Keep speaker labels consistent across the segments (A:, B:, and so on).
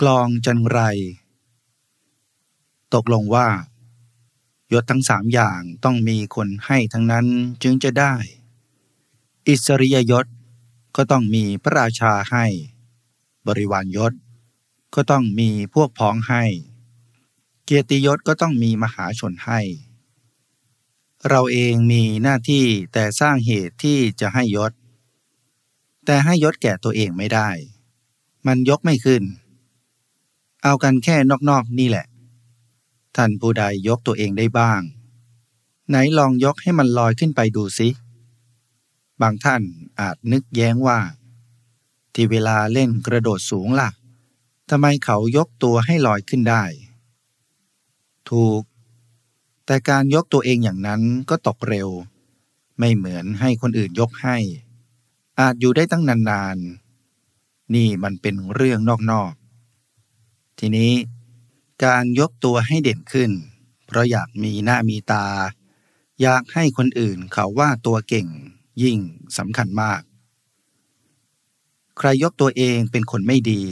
A: กลองจันไร ตกลงว่า ยศทั้งสามอย่างต้องมีคนให้ทั้งนั้นจึงจะได้ อิสริยยศก็ต้องมีพระราชาให้ บริวารยศ ก็ต้องมีพวกพ้องให้ เกียรติยศก็ต้องมีมหาชนให้ เราเองมีหน้าที่แต่สร้างเหตุที่จะให้ยศ แต่ให้ยศแก่ตัวเองไม่ได้ มันยกไม่ขึ้น เอากันแค่นอกๆนี่แหละ ท่านผู้ใดยกตัวเองได้บ้าง ไหนลองยกให้มันลอยขึ้นไปดูสิบางท่านอาจนึกแย้งว่า ที่เวลาเล่นกระโดดสูงล่ะทำไมเขายกตัวให้ลอยขึ้นได้ ถูก แต่การยกตัวเองอย่างนั้นก็ตกเร็ว ไม่เหมือนให้คนอื่นยกให้ อาจอยู่ได้ตั้งนานๆ นี่มันเป็นเรื่องนอกๆ ทีนี้การยกตัวให้เด่นขึ้น เพราะอยากมีหน้ามีตา อยากให้คนอื่นเขาว่าตัวเก่งยิ่งสำคัญมาก ใครยกตัวเองเป็นคนไม่ดี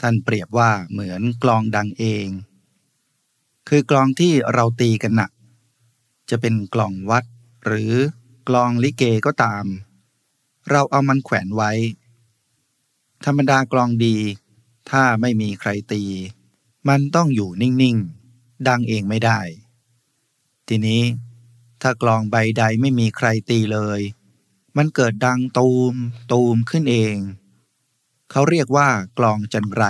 A: ท่านเปรียบว่าเหมือนกลองดังเอง คือกลองที่เราตีกันหนัก จะเป็นกลองวัดหรือกลองลิเกก็ตาม เราเอามันแขวนไว้ ธรรมดากลองดี ถ้าไม่มีใครตี มันต้องอยู่นิ่งๆ ดังเองไม่ได้ ทีนี้ ถ้ากลองใบใดไม่มีใครตีเลย มันเกิดดังตูม ตูมขึ้นเอง เขาเรียกว่ากลองจันไร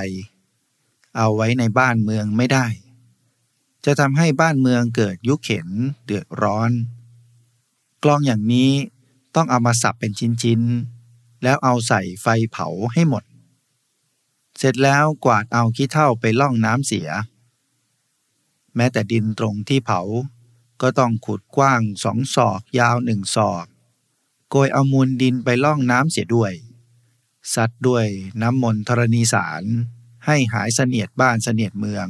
A: เอาไว้ในบ้านเมืองไม่ได้ จะทำให้บ้านเมืองเกิดยุคเข็นเดือดร้อน กลองอย่างนี้ต้องเอามาสับเป็นชิ้นๆ แล้วเอาใส่ไฟเผาให้หมด เสร็จแล้วกวาดเอาขี้เท่าไปล่องน้ำเสีย แม้แต่ดินตรงที่เผา ก็ต้องขุดกว้างสองศอกยาวหนึ่งศอก โกยเอามูลดินไปล่องน้ำเสียด้วยซัดด้วยน้ำมนต์ธรณีสารให้หายเสนียดบ้านเสนียดเมือง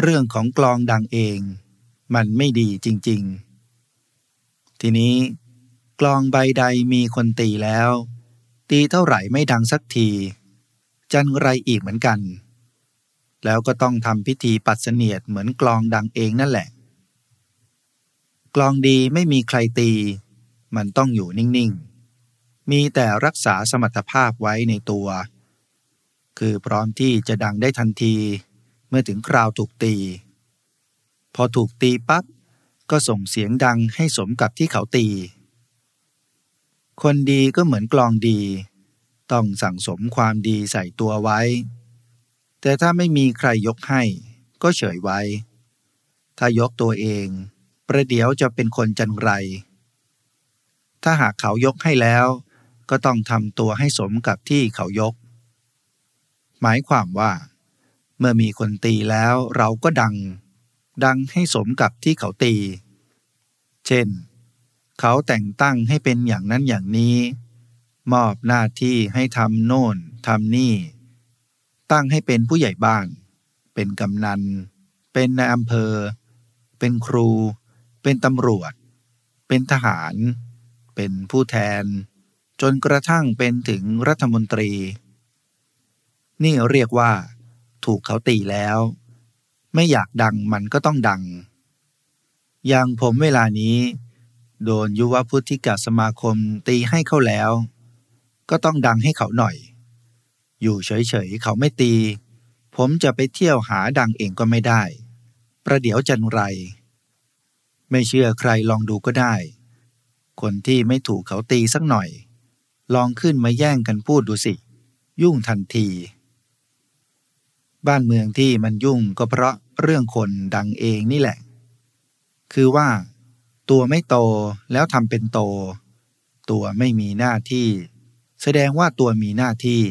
A: เรื่องของกลองดังเอง มันไม่ดีจริง ๆ ทีนี้ กลองใบใดมีคนตีแล้ว ตีเท่าไหร่ไม่ดังสักที จันไรอีกเหมือนกัน แล้วก็ต้องทำพิธีปัดเสนียดเหมือนกลองดังเองนั่นแหละ กลองดีไม่มีใครตี มันต้องอยู่นิ่งๆ มีแต่รักษาสมรรถภาพไว้ในตัว คือพร้อมที่จะดังได้ทันที เมื่อถึงคราวถูกตี พอถูกตีปั๊บก็ส่งเสียงดังให้สมกับที่เขาตี คนดีก็เหมือนกลองดี ต้องสั่งสมความดีใส่ตัวไว้ แต่ถ้าไม่มีใครยกให้ ก็เฉยไว้ ถ้ายกตัวเอง ประเดี๋ยวจะเป็นคนจันไร ถ้าหากเขายกให้แล้ว ก็ต้องทำตัวให้สมกับที่เขายก หมายความว่า เมื่อมีคนตีแล้วเราก็ดัง ดังให้สมกับที่เขาตี เช่น เขาแต่งตั้งให้เป็นอย่างนั้นอย่างนี้ มอบหน้าที่ให้ทำโน่นทำนี่ ตั้งให้เป็นผู้ใหญ่บ้าน เป็นกำนัน เป็นนายอำเภอ เป็นครู เป็นตำรวจ เป็นทหาร เป็นผู้แทน จนกระทั่งเป็นถึงรัฐมนตรี นี่เรียกว่า ถูกเขาตีแล้ว ไม่อยากดังมันก็ต้องดัง อย่างผมเวลานี้ โดนยุวพุทธิกสมาคมตีให้เขาแล้ว ก็ต้องดังให้เขาหน่อย อยู่เฉยๆเขาไม่ตี ผมจะไปเที่ยวหาดังเองก็ไม่ได้ ประเดี๋ยวจันไร ไม่เชื่อใครลองดูก็ได้ คนที่ไม่ถูกเขาตีสักหน่อย ลองขึ้นมาแย่งกันพูดดูสิ ยุ่งทันที บ้านเมืองที่มันยุ่งก็เพราะเรื่องคนดังเองนี่แหละ คือว่า ตัวไม่โตแล้วทำเป็นโต ตัวไม่มีหน้าที่ แสดงว่าตัวมีหน้าที่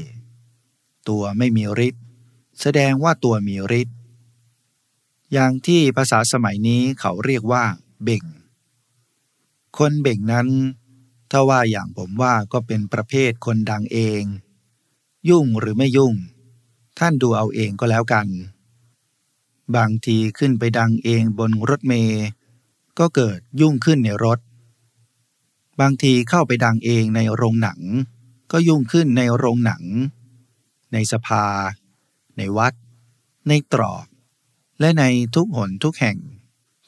A: ตัวไม่มีฤทธิ์แสดงว่าตัวมีฤทธิ์อย่างที่ภาษาสมัยนี้เขาเรียกว่า เบ่ง คนเบ่งนั้น ถ้าว่าอย่างผมว่าก็เป็นประเภทคนดังเอง ยุ่งหรือไม่ยุ่ง ท่านดูเอาเองก็แล้วกัน บางทีขึ้นไปดังเองบนรถเมย์ ก็เกิดยุ่งขึ้นในรถ บางทีเข้าไปดังเองในโรงหนัง ก็ยุ่งขึ้นในโรงหนัง ในสภา ในวัด ในตรอก และในทุกหนทุกแห่ง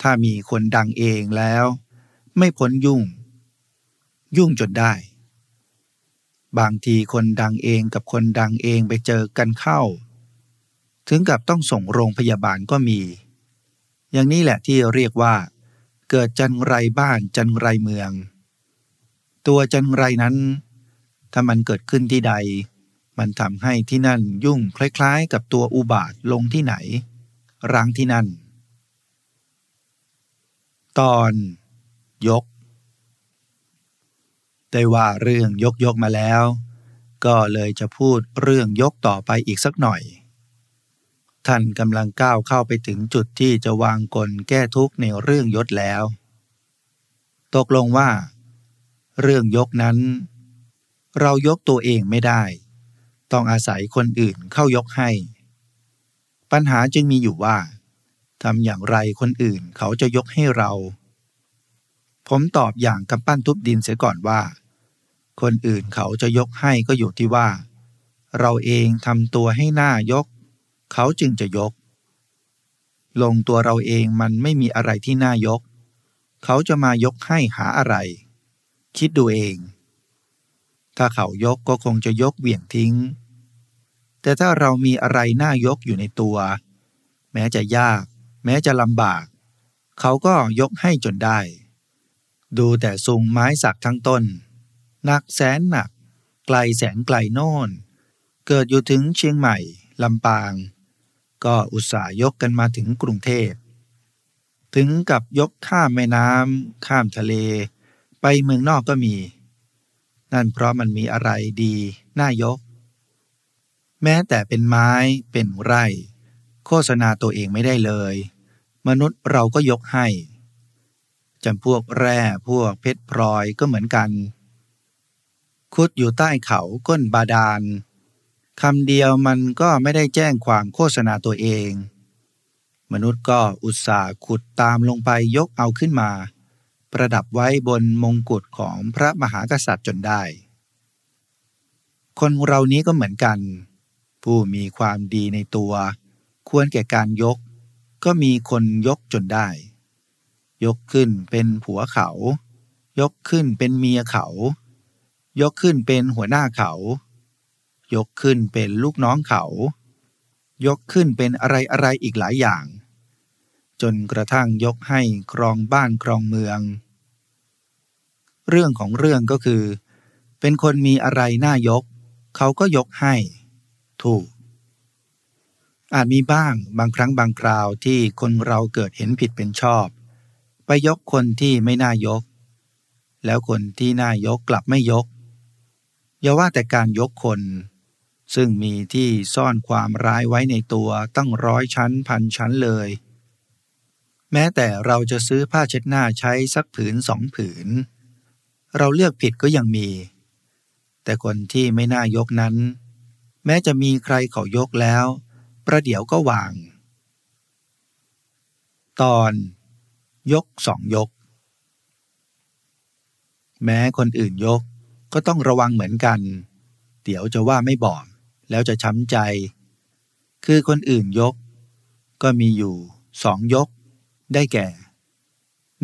A: ถ้ามีคนดังเองแล้ว ไม่พ้นยุ่ง ยุ่งจนได้ บางทีคนดังเองกับคนดังเองไปเจอกันเข้า ถึงกับต้องส่งโรงพยาบาลก็มี อย่างนี้แหละที่เรียกว่า เกิดจันไรบ้านจันไรเมือง ตัวจันไรนั้น ถ้ามันเกิดขึ้นที่ใด มันทำให้ที่นั่นยุ่งคล้ายๆ กับตัวอุบาทลงที่ไหนร้างที่นั่น ตอนยก ได้ว่าเรื่องยกยกมาแล้ว ก็เลยจะพูดเรื่องยกต่อไปอีกสักหน่อย ท่านกำลังก้าวเข้าไปถึงจุดที่จะวางกลแก้ทุกข์ในเรื่องยศแล้ว ตกลงว่า เรื่องยกนั้น เรายกตัวเองไม่ได้ ต้องอาศัยคนอื่นเข้ายกให้ ปัญหาจึงมีอยู่ว่าทำอย่างไรคนอื่นเขาจะยกให้เรา ผมตอบอย่างกำปั้นทุบดินเสียก่อนว่า คนอื่นเขาจะยกให้ก็อยู่ที่ว่า เราเองทำตัวให้หน้ายก เขาจึงจะยก ลงตัวเราเองมันไม่มีอะไรที่น่ายก เขาจะมายกให้หาอะไร คิดดูเอง ถ้าเขายกก็คงจะยกเหวี่ยงทิ้ง แต่ถ้าเรามีอะไรน่ายกอยู่ในตัว แม้จะยาก แม้จะลำบาก เขาก็ยกให้จนได้ ดูแต่ซุงไม้สักทั้งต้น หนักแสนหนัก ไกลแสนไกลโน่นเกิดอยู่ถึงเชียงใหม่ ลำปาง ก็อุตส่าห์ยกกันมาถึงกรุงเทพ ถึงกับยกข้ามแม่น้ำข้ามทะเล ไปเมืองนอกก็มี นั่นเพราะมันมีอะไรดี น่ายก แม้แต่เป็นไม้เป็นไร่ โฆษณาตัวเองไม่ได้เลย มนุษย์เราก็ยกให้จำพวกแร่พวกเพชรพลอยก็เหมือนกัน คุดอยู่ใต้เขาก้นบาดาล คำเดียวมันก็ไม่ได้แจ้งความโฆษณาตัวเอง มนุษย์ก็อุตส่าห์ขุดตามลงไปยกเอาขึ้นมา ประดับไว้บนมงกุฎของพระมหากษัตริย์จนได้ คนเรานี้ก็เหมือนกัน ผู้มีความดีในตัว ควรแก่การยก ก็มีคนยกจนได้ ยกขึ้นเป็นผัวเขา ยกขึ้นเป็นเมียเขา ยกขึ้นเป็นหัวหน้าเขา ยกขึ้นเป็นลูกน้องเขา ยกขึ้นเป็นอะไรอะไรอีกหลายอย่าง จนกระทั่งยกให้ครองบ้านครองเมือง เรื่องของเรื่องก็คือ เป็นคนมีอะไรน่ายก เขาก็ยกให้ ถูก อาจมีบ้างบางครั้งบางคราวที่คนเราเกิดเห็นผิดเป็นชอบ ไปยกคนที่ไม่น่ายก แล้วคนที่น่ายกกลับไม่ยกอย่าว่าแต่การยกคน ซึ่งมีที่ซ่อนความร้ายไว้ในตัวตั้งร้อยชั้นพันชั้นเลย แม้แต่เราจะซื้อผ้าเช็ดหน้าใช้สักผืนสองผืน เราเลือกผิดก็ยังมี แต่คนที่ไม่น่ายกนั้น แม้จะมีใครเขายกแล้ว ประเดี๋ยวก็วาง ตอนยกสองยก แม้คนอื่นยกก็ต้องระวังเหมือนกัน เดี๋ยวจะว่าไม่บอก แล้วจะช้ำใจ คือคนอื่นยก ก็มีอยู่สองยก ได้แก่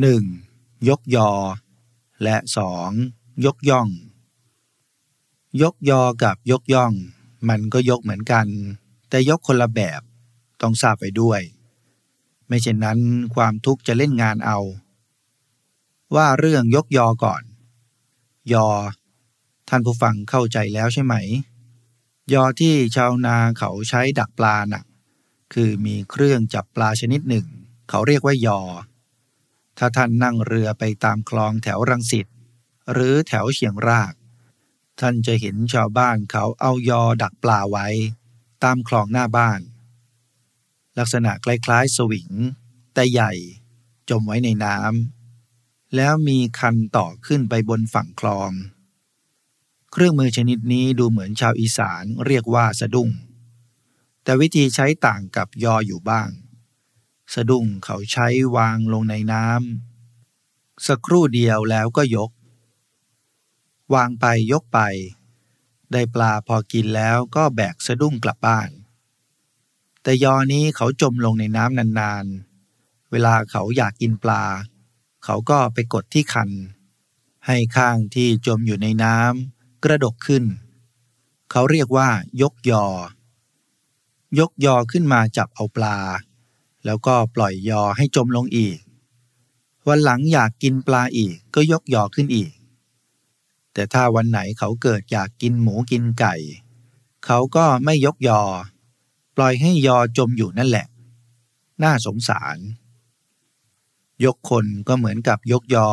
A: หนึ่งยกยอ และสองยกย่อง ยกยอกับยกย่อง มันก็ยกเหมือนกัน แต่ยกคนละแบบต้องทราบไปด้วย ไม่เช่นนั้นความทุกข์จะเล่นงานเอา ว่าเรื่องยกยอก่อน ยอ ท่านผู้ฟังเข้าใจแล้วใช่ไหม ยอที่ชาวนาเขาใช้ดักปลาน่ะคือมีเครื่องจับปลาชนิดหนึ่ง เขาเรียกว่ายอ ถ้าท่านนั่งเรือไปตามคลองแถวรังสิตหรือแถวเชียงราก ท่านจะเห็นชาวบ้านเขาเอายอดักปลาไว้ ตามคลองหน้าบ้าน ลักษณะคล้ายๆ สวิง แต่ใหญ่จมไว้ในน้ำแล้วมีคันต่อขึ้นไปบนฝั่งคลอง เครื่องมือชนิดนี้ดูเหมือนชาวอีสานเรียกว่าสะดุ้ง แต่วิธีใช้ต่างกับยออยู่บ้าง สะดุ้งเขาใช้วางลงในน้ำสักครู่เดียวแล้วก็ยก วางไปยกไป ได้ปลาพอกินแล้วก็แบกสะดุ้งกลับบ้าน แต่ยอนี้เขาจมลงในน้ำนานๆ เวลาเขาอยากกินปลา เขาก็ไปกดที่คัน ให้ข้างที่จมอยู่ในน้ำ กระดกขึ้น เขาเรียกว่ายกยอ ยกยอขึ้นมาจับเอาปลา แล้วก็ปล่อยยอให้จมลงอีก วันหลังอยากกินปลาอีกก็ยกยอขึ้นอีก แต่ถ้าวันไหนเขาเกิดอยากกินหมูกินไก่ เขาก็ไม่ยกยอ ปล่อยให้ยอจมอยู่นั่นแหละ น่าสงสาร ยกคนก็เหมือนกับยกยอ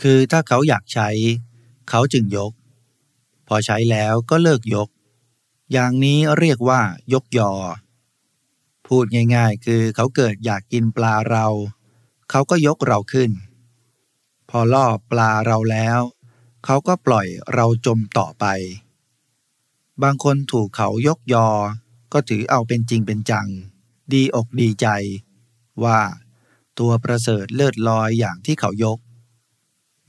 A: คือถ้าเขาอยากใช้ เขาจึงยก อใช้แล้วก็เลิกยก อย่างนี้เรียกว่ายกยอ พูดง่ายๆ คือเขาเกิดอยากกินปลาเรา เขาก็ยกเราขึ้น พอล่อปลาเราแล้ว เขาก็ปล่อยเราจมต่อไป บางคนถูกเขายกยอ ก็ถือเอาเป็นจริงเป็นจัง ดีอกดีใจ ว่าตัวประเสริฐเลิศลอยอย่างที่เขายก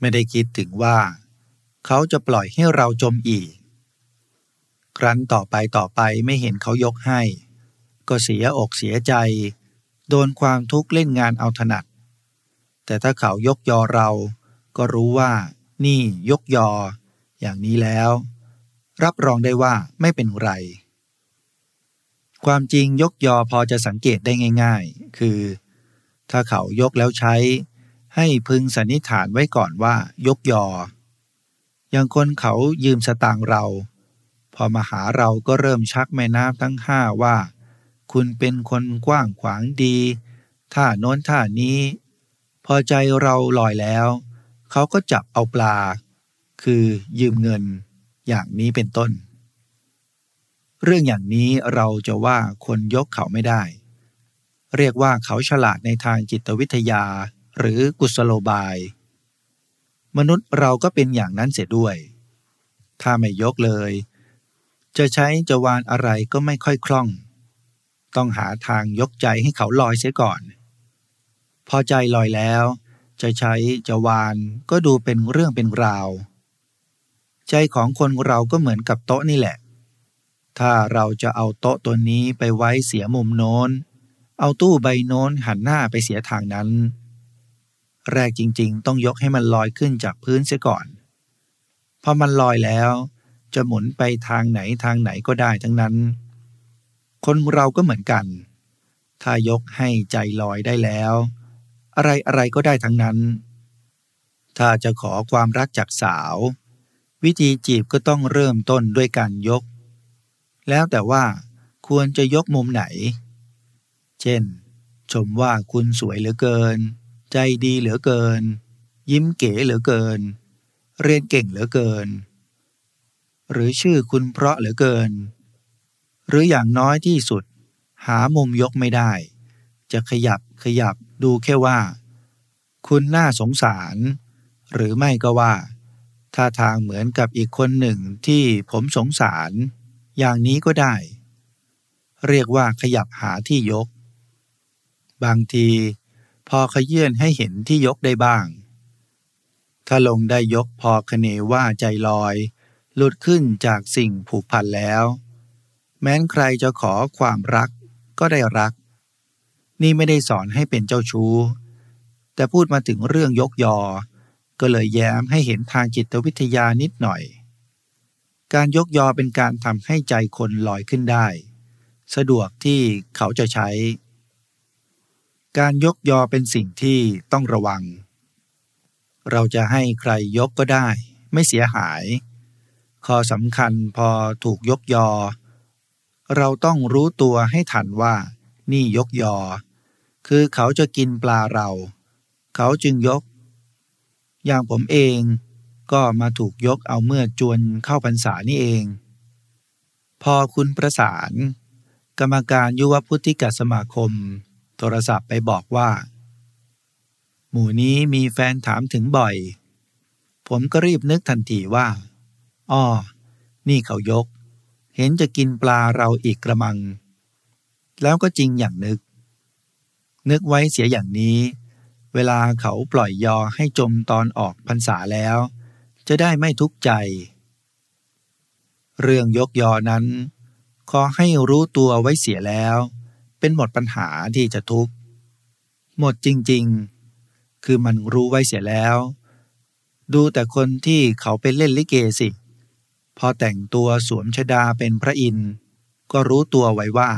A: ไม่ได้คิดถึงว่า เขาจะปล่อยให้เราจมอีก ครั้นต่อไปต่อไปไม่เห็นเขายกให้ ก็เสียอกเสียใจ โดนความทุกข์เล่นงานเอาถนัด แต่ถ้าเขายกยอเราก็รู้ว่า นี่ยกยอ อย่างนี้แล้ว รับรองได้ว่าไม่เป็นไร ความจริงยกยอพอจะสังเกตได้ง่าย ๆ คือ ถ้าเขายกแล้วใช้ ให้พึงสันนิษฐานไว้ก่อนว่ายกยอ อย่างคนเขายืมสตางค์เรา พอมาหาเราก็เริ่มชักแม่น้ำทั้งห้าว่า คุณเป็นคนกว้างขวางดีท่าโน้นท่านี้ พอใจเราลอยแล้ว เขาก็จับเอาปลา คือยืมเงิน อย่างนี้เป็นต้น เรื่องอย่างนี้เราจะว่าคนยกเขาไม่ได้ เรียกว่าเขาฉลาดในทางจิตวิทยา หรือกุศโลบาย มนุษย์เราก็เป็นอย่างนั้นเสียด้วย ถ้าไม่ยกเลย จะใช้จะวานอะไรก็ไม่ค่อยคล่อง ต้องหาทางยกใจให้เขาลอยเสียก่อน พอใจลอยแล้ว จะใช้จะวานก็ดูเป็นเรื่องเป็นราว ใจของคนเราก็เหมือนกับโต๊ะนี่แหละ ถ้าเราจะเอาโต๊ะตัวนี้ไปไว้เสียมุมโน้น เอาตู้ใบโน้นหันหน้าไปเสียทางนั้น แรกจริงๆ ต้องยกให้มันลอยขึ้นจากพื้นเสียก่อน พอมันลอยแล้ว จะหมุนไปทางไหนทางไหนก็ได้ทั้งนั้น คนเราก็เหมือนกัน ถ้ายกให้ใจลอยได้แล้ว อะไรอะไรก็ได้ทั้งนั้น ถ้าจะขอความรักจากสาว วิธีจีบก็ต้องเริ่มต้นด้วยการยก แล้วแต่ว่าควรจะยกมุมไหน เช่น ชมว่าคุณสวยเหลือเกิน ใจดีเหลือเกิน ยิ้มเก๋เหลือเกิน เรียนเก่งเหลือเกิน หรือชื่อคุณเพราะเหลือเกิน หรืออย่างน้อยที่สุด หามุมยกไม่ได้ จะขยับขยับดูแค่ว่า คุณน่าสงสาร หรือไม่ก็ว่าท่าทางเหมือนกับอีกคนหนึ่งที่ผมสงสาร อย่างนี้ก็ได้ เรียกว่าขยับหาที่ยก บางที พอขยื่นให้เห็นที่ยกได้บ้าง ถ้าลงได้ยกพอคเนว่าใจลอย หลุดขึ้นจากสิ่งผูกพันแล้ว แม้นใครจะขอความรักก็ได้รัก นี่ไม่ได้สอนให้เป็นเจ้าชู้ แต่พูดมาถึงเรื่องยกยอ ก็เลยแย้มให้เห็นทางจิตวิทยานิดหน่อย การยกยอเป็นการทำให้ใจคนลอยขึ้นได้ สะดวกที่เขาจะใช้ การยกยอเป็นสิ่งที่ต้องระวัง เราจะให้ใครยกก็ได้ ไม่เสียหาย ข้อสำคัญพอถูกยกยอ เราต้องรู้ตัวให้ทันว่า นี่ยกยอ คือเขาจะกินปลาเรา เขาจึงยก อย่างผมเองก็มาถูกยกเอาเมื่อจวนเข้าพรรษานี่เอง พอคุณประสาน กรรมการยุวพุทธิกสมาคม รศัพท์ไปบอกว่า หมู่นี้มีแฟนถามถึงบ่อย ผมก็รีบนึกทันทีว่าอ้อนี่เขายก เห็นจะกินปลาเราอีกกระมัง แล้วก็จริงอย่างนึก นึกไว้เสียอย่างนี้ เวลาเขาปล่อยยอให้จมตอนออกพรรษาแล้ว จะได้ไม่ทุกข์ใจ เรื่องยกยอนั้น ขอให้รู้ตัวไว้เสียแล้ว เป็นหมดปัญหาที่จะทุกข์ หมดจริงๆ คือมันรู้ไว้เสียแล้ว ดูแต่คนที่เขาไปเล่นลิเกสิ พอแต่งตัวสวมชดาเป็นพระอินทร์ก็รู้ตัวไว้ว่า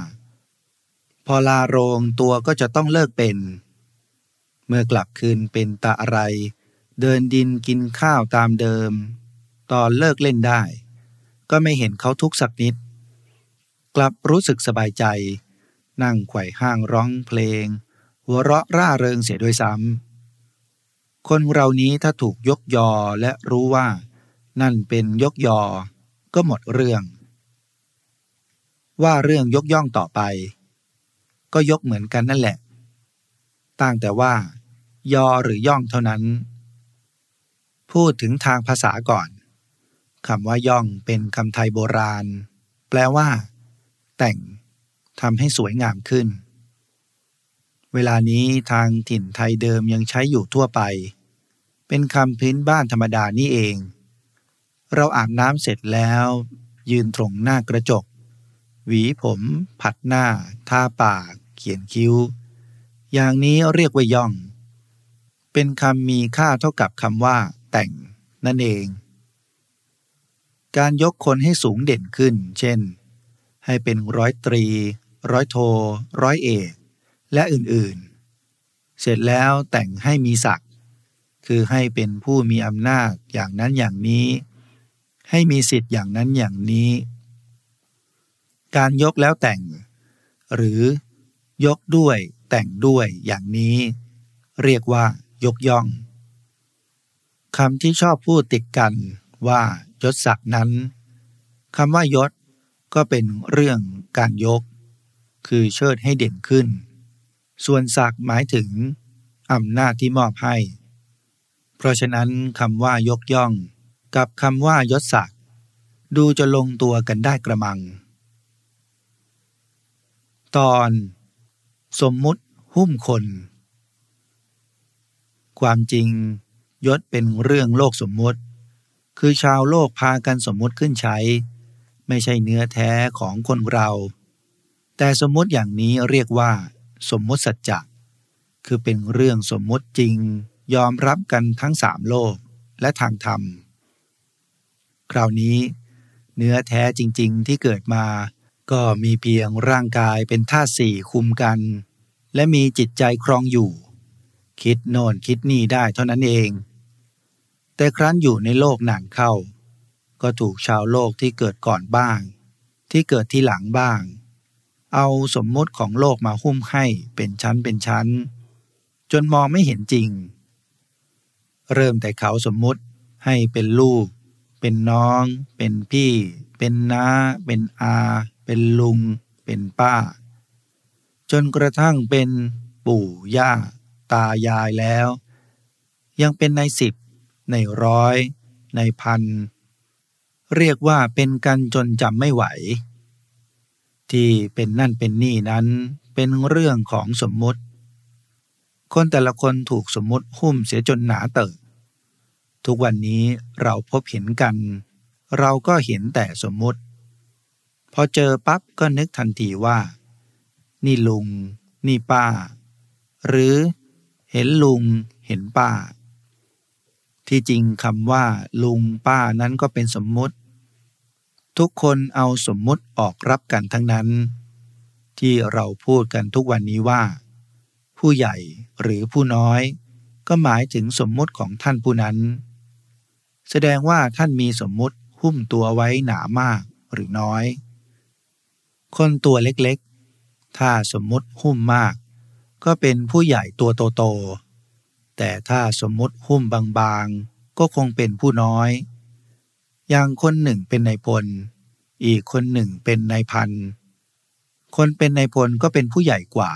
A: พอลาโรงตัวก็จะต้องเลิกเป็น เมื่อกลับคืนเป็นตาอะไร เดินดินกินข้าวตามเดิม ตอนเลิกเล่นได้ ก็ไม่เห็นเขาทุกสักนิด กลับรู้สึกสบายใจ นั่งไขว่ห้างร้องเพลง หัวเราะร่าเริงเสียด้วยซ้ำคนเรานี้ถ้าถูกยกยอและรู้ว่า นั่นเป็นยกยอ ก็หมดเรื่อง ว่าเรื่องยกย่องต่อไป ก็ยกเหมือนกันนั่นแหละ ต่างแต่ว่า ยอหรือย่องเท่านั้น พูดถึงทางภาษาก่อนคำว่าย่องเป็นคำไทยโบราณ แปลว่า แต่ง ทำให้สวยงามขึ้น เวลานี้ทางถิ่นไทยเดิมยังใช้อยู่ทั่วไป เป็นคำพื้นบ้านธรรมดานี่เอง เราอาบน้ำเสร็จแล้ว ยืนตรงหน้ากระจก หวีผม ผัดหน้า ทาปาก เขียนคิ้ว อย่างนี้เรียกว่าย่อง เป็นคำมีค่าเท่ากับคำว่า แต่งนั่นเองการยกคนให้สูงเด่นขึ้น เช่น ให้เป็นร้อยตรี ร้อยโท ร้อยเอก และอื่นๆ เสร็จแล้วแต่งให้มีศักดิ์คือให้เป็นผู้มีอำนาจอย่างนั้นอย่างนี้ ให้มีสิทธิ์อย่างนั้นอย่างนี้ การยกแล้วแต่ง หรือยกด้วยแต่งด้วยอย่างนี้ เรียกว่ายกย่องคำที่ชอบพูดติดกันว่ายศศักดิ์นั้นคำว่ายศก็เป็นเรื่องการยก คือเชิดให้เด่นขึ้น ส่วนศักหมายถึงอำนาจที่มอบให้ เพราะฉะนั้นคำว่ายกย่อง กับคำว่ายศศักดูจะลงตัวกันได้กระมัง ตอน สมมุติหุ้มคน ความจริง ยศเป็นเรื่องโลกสมมุติ คือชาวโลกพากันสมมุติขึ้นใช้ ไม่ใช่เนื้อแท้ของคนเรา แต่สมมติอย่างนี้เรียกว่า สมมติสัจจะคือเป็นเรื่องสมมติจริง ยอมรับกันทั้งสามโลกและทางธรรม คราวนี้ เนื้อแท้จริง ๆ ที่เกิดมา ก็มีเพียงร่างกายเป็นธาตุสี่คุมกัน และมีจิตใจครองอยู่ คิดโน่นคิดนี่ได้เท่านั้นเอง แต่ครั้นอยู่ในโลกนานเข้า ก็ถูกชาวโลกที่เกิดก่อนบ้าง ที่เกิดที่หลังบ้าง เอาสมมติของโลกมาหุ้มให้เป็นชั้นเป็นชั้น จนมองไม่เห็นจริง เริ่มแต่เขาสมมติให้เป็นลูก เป็นน้อง เป็นพี่ เป็นน้า เป็นอา เป็นลุง เป็นป้า จนกระทั่งเป็นปู่ย่า ตายายแล้ว ยังเป็นในสิบ ในร้อย ในพัน เรียกว่าเป็นกันจนจำไม่ไหว ที่เป็นนั่นเป็นนี่นั้นเป็นเรื่องของสมมุติ คนแต่ละคนถูกสมมุติหุ้มเสียจนหนาเติบทุกวันนี้เราพบเห็นกัน เราก็เห็นแต่สมมุติ พอเจอปั๊บก็นึกทันทีว่า นี่ลุง นี่ป้า หรือเห็นลุงเห็นป้า ที่จริงคำว่าลุงป้านั้นก็เป็นสมมุติ ทุกคนเอาสมมุติออกรับกันทั้งนั้น ที่เราพูดกันทุกวันนี้ว่า ผู้ใหญ่หรือผู้น้อย ก็หมายถึงสมมุติของท่านผู้นั้น แสดงว่าท่านมีสมมุติหุ้มตัวไว้หนามากหรือน้อย คนตัวเล็กๆ ถ้าสมมุติหุ้มมาก ก็เป็นผู้ใหญ่ตัวโตๆแต่ถ้าสมมติหุ้มบางๆ ก็คงเป็นผู้น้อย อย่างคนหนึ่งเป็นนายพล อีกคนหนึ่งเป็นนายพัน คนเป็นนายพลก็เป็นผู้ใหญ่กว่า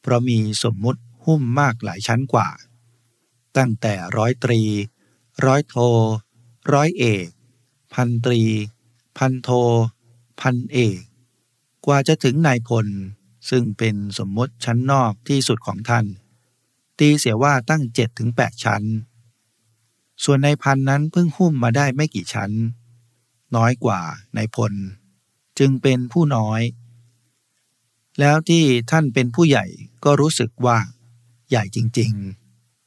A: เพราะมีสมมุติหุ้มมากหลายชั้นกว่า ตั้งแต่ร้อยตรี ร้อยโท ร้อยเอก พันตรี พันโท พันเอก กว่าจะถึงนายพลซึ่งเป็นสมมติชั้นนอกที่สุดของท่าน ตีเสียว่าตั้งเจ็ดถึงแปดชั้น ส่วนในพันนั้นเพิ่งหุ้มมาได้ไม่กี่ชั้น น้อยกว่าในพล จึงเป็นผู้น้อย แล้วที่ท่านเป็นผู้ใหญ่ก็รู้สึกว่าใหญ่จริง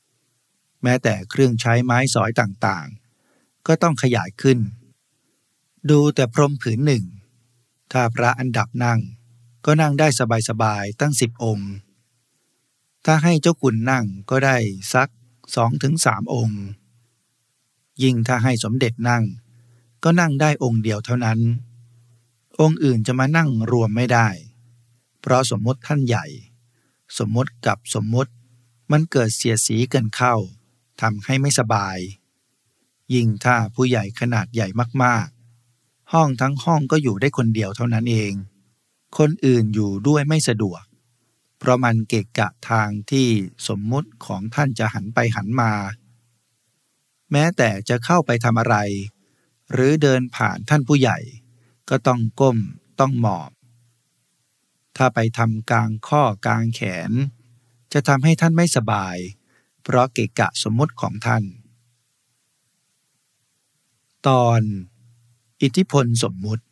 A: ๆ แม้แต่เครื่องใช้ไม้สอยต่างๆ ก็ต้องขยายขึ้น ดูแต่พรมผืนหนึ่ง ถ้าพระอันดับนั่ง ก็นั่งได้สบายๆตั้งสิบองค์ ถ้าให้เจ้าคุณนั่งก็ได้สักสองถึงสามองค์ ยิ่งถ้าให้สมเด็จนั่ง ก็นั่งได้องค์เดียวเท่านั้น องค์อื่นจะมานั่งรวมไม่ได้ เพราะสมมติท่านใหญ่ สมมติกับสมมติมันเกิดเสียสีเกินเข้าทำให้ไม่สบาย ยิ่งถ้าผู้ใหญ่ขนาดใหญ่มากๆ ห้องทั้งห้องก็อยู่ได้คนเดียวเท่านั้นเอง คนอื่นอยู่ด้วยไม่สะดวก เพราะมันเกะกะทางที่สมมุติของท่านจะหันไปหันมา แม้แต่จะเข้าไปทำอะไร หรือเดินผ่านท่านผู้ใหญ่ ก็ต้องก้มต้องหมอบ ถ้าไปทำกลางข้อกลางแขน จะทำให้ท่านไม่สบาย เพราะเกะกะสมมติของท่าน ตอน อิทธิพลสมมุติ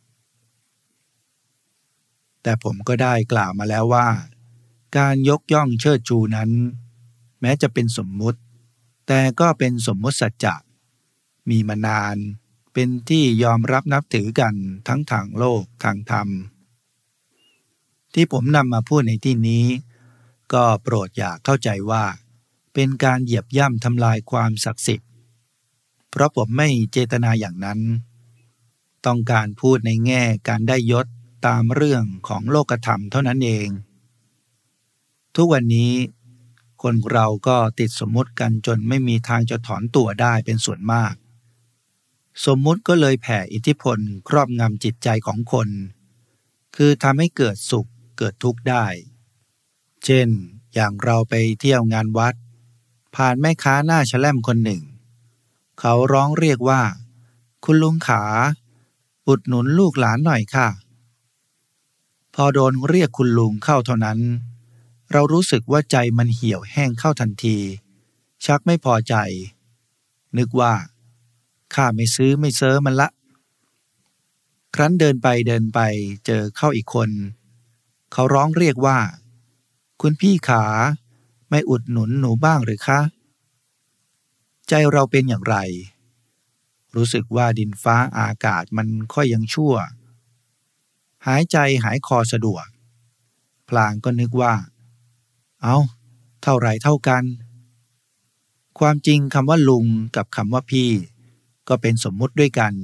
A: แต่ผมก็ได้กล่าวมาแล้วว่า การยกย่องเชิดชูนั้น แม้จะเป็นสมมุติ แต่ก็เป็นสมมติสัจจะมีมานาน เป็นที่ยอมรับนับถือกันทั้งทางโลกทางธรรม ที่ผมนำมาพูดในที่นี้ ก็โปรดอย่าเข้าใจว่า เป็นการเหยียบย่ำทำลายความศักดิ์สิทธิ์ เพราะผมไม่เจตนาอย่างนั้น ต้องการพูดในแง่การได้ยศตามเรื่องของโลกธรรมเท่านั้นเอง ทุกวันนี้ คนเราก็ติดสมมุติกันจนไม่มีทางจะถอนตัวได้เป็นส่วนมาก สมมุติก็เลยแผ่อิทธิพลครอบงำจิตใจของคน คือทำให้เกิดสุขเกิดทุกข์ได้ เช่น อย่างเราไปเที่ยวงานวัด ผ่านแม่ค้าหน้าแฉลมคนหนึ่ง เขาร้องเรียกว่า คุณลุงขาอุดหนุนลูกหลานหน่อยค่ะ พอโดนเรียกคุณลุงเข้าเท่านั้น เรารู้สึกว่าใจมันเหี่ยวแห้งเข้าทันที ชักไม่พอใจ นึกว่าข้าไม่ซื้อไม่เซอมันละ ครั้นเดินไปเดินไปเจอเข้าอีกคน เขาร้องเรียกว่า คุณพี่ขาไม่อุดหนุนหนูบ้างหรือคะ ใจเราเป็นอย่างไร รู้สึกว่าดินฟ้าอากาศมันค่อยยังชั่ว หายใจหายคอสะดวก พลางก็นึกว่า เอาเท่าไรเท่ากัน ความจริงคำว่าลุงกับคำว่าพี่ ก็เป็นสมมุติด้วยกัน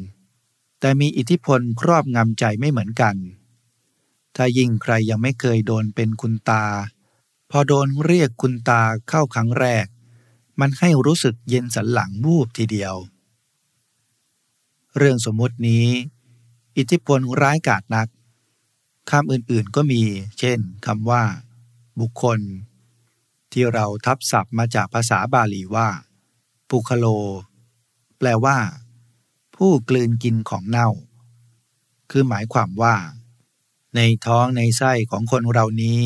A: แต่มีอิทธิพลครอบงำใจไม่เหมือนกัน ถ้ายิ่งใครยังไม่เคยโดนเป็นคุณตา พอโดนเรียกคุณตาเข้าครั้งแรก มันให้รู้สึกเย็นสันหลังวูบทีเดียว เรื่องสมมตินี้ อิทธิพลร้ายกาจนักคำอื่นๆก็มี เช่นคำว่า บุคคล ที่เราทับศัพท์มาจากภาษาบาลีว่า ปุคโล แปลว่า ผู้กลืนกินของเน่า คือหมายความว่า ในท้องในไส้ของคนเรานี้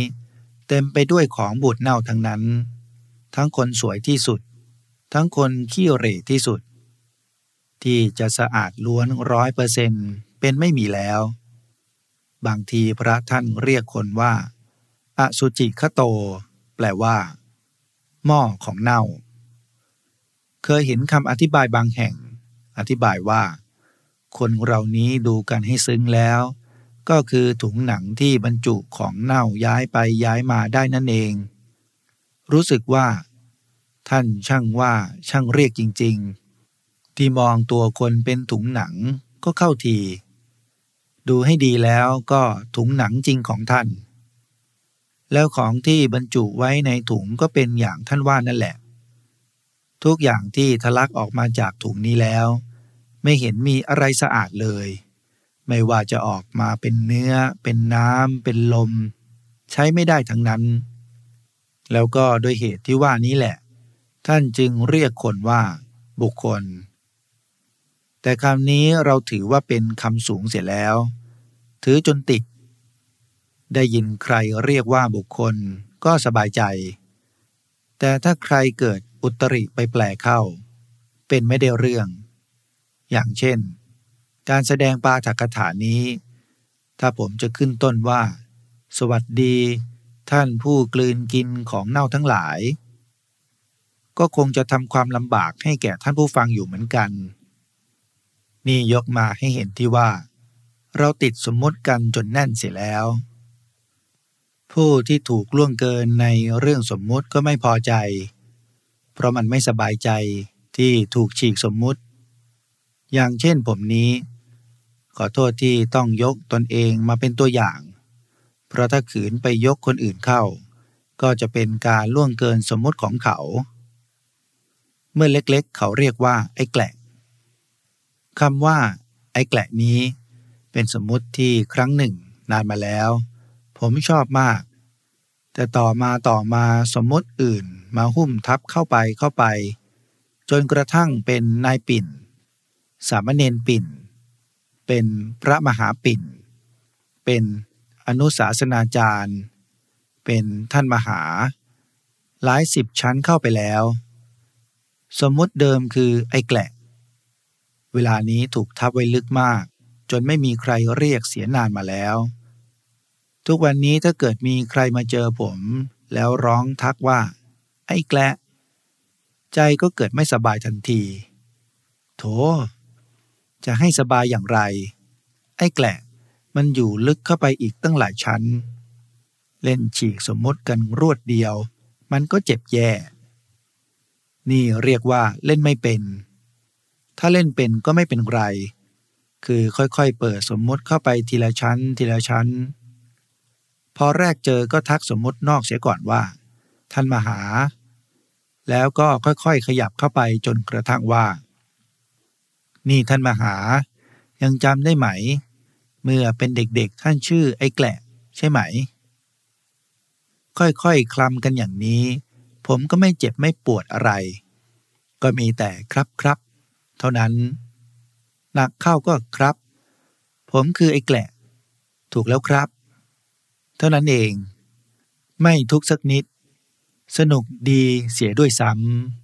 A: เต็มไปด้วยของบูดเน่าทั้งนั้น ทั้งคนสวยที่สุด ทั้งคนขี้เหร่ที่สุด ที่จะสะอาดล้วนร้อยเปอร์เซ็นเป็นไม่มีแล้ว บางทีพระท่านเรียกคนว่า อสุจิคโต แปลว่า หม้อของเน่า เคยเห็นคำอธิบายบางแห่ง อธิบายว่า คนเรานี้ดูกันให้ซึ้งแล้ว ก็คือถุงหนังที่บรรจุของเน่าย้ายไปย้ายมาได้นั่นเอง รู้สึกว่า ท่านช่างว่าช่างเรียกจริง ๆ ที่มองตัวคนเป็นถุงหนังก็เข้าที ดูให้ดีแล้วก็ถุงหนังจริงของท่าน แล้วของที่บรรจุไว้ในถุงก็เป็นอย่างท่านว่านั่นแหละ ทุกอย่างที่ทะลักออกมาจากถุงนี้แล้ว ไม่เห็นมีอะไรสะอาดเลย ไม่ว่าจะออกมาเป็นเนื้อ เป็นน้ำเป็นลม ใช้ไม่ได้ทั้งนั้น แล้วก็โดยเหตุที่ว่านี้แหละ ท่านจึงเรียกคนว่า บุคคล แต่คำนี้เราถือว่าเป็นคำสูงเสียแล้ว ถือจนติด ได้ยินใครเรียกว่าบุคคลก็สบายใจ แต่ถ้าใครเกิดอุตริไปแปลเข้า เป็นไม่ได้เรื่อง อย่างเช่น การแสดงปาฐกถานี้ ถ้าผมจะขึ้นต้นว่า สวัสดี ท่านผู้กลืนกินของเน่าทั้งหลาย ก็คงจะทำความลำบากให้แก่ท่านผู้ฟังอยู่เหมือนกัน นี่ยกมาให้เห็นที่ว่า เราติดสมมติกันจนแน่นเสียแล้ว ผู้ที่ถูกล่วงเกินในเรื่องสมมุติก็ไม่พอใจ เพราะมันไม่สบายใจที่ถูกฉีกสมมุติ อย่างเช่นผมนี้ ขอโทษที่ต้องยกตนเองมาเป็นตัวอย่าง เพราะถ้าขืนไปยกคนอื่นเข้า ก็จะเป็นการล่วงเกินสมมุติของเขา เมื่อเล็กๆ เขาเรียกว่าไอ้แกละคำว่า ไอ้แกละนี้ เป็นสมมุติที่ครั้งหนึ่งนานมาแล้ว ผมชอบมาก แต่ต่อมาต่อมาสมมติอื่นมาหุ้มทับเข้าไปเข้าไป จนกระทั่งเป็นนายปิ่น สามเณรปิ่น เป็นพระมหาปิ่น เป็นอนุสาสนาจารย์ เป็นท่านมหา หลายสิบชั้นเข้าไปแล้ว สมมติเดิมคือไอ้แกละ เวลานี้ถูกทับไว้ลึกมาก จนไม่มีใครเรียกเสียนานมาแล้ว ทุกวันนี้ถ้าเกิดมีใครมาเจอผม แล้วร้องทักว่า ไอ้แกละ ใจก็เกิดไม่สบายทันที โถ จะให้สบายอย่างไร ไอ้แกละมันอยู่ลึกเข้าไปอีกตั้งหลายชั้น เล่นฉีกสมมติกันรวดเดียว มันก็เจ็บแย่ นี่เรียกว่าเล่นไม่เป็น ถ้าเล่นเป็นก็ไม่เป็นไร คือค่อยๆเปิดสมมติเข้าไปทีละชั้น ทีละชั้น พอแรกเจอก็ทักสมมตินอกเสียก่อนว่า ท่านมาหา แล้วก็ค่อยๆขยับเข้าไปจนกระทั่งว่า นี่ท่านมาหา ยังจำได้ไหม เมื่อเป็นเด็กๆท่านชื่อไอ้แกละใช่ไหม ค่อยๆคลำกันอย่างนี้ ผมก็ไม่เจ็บไม่ปวดอะไร ก็มีแต่ครับครับเท่านั้น หนักเข้าก็ครับ ผมคือไอ้แกละ ถูกแล้วครับ เท่านั้นเอง ไม่ทุกสักนิด สนุกดีเสียด้วยซ้ำ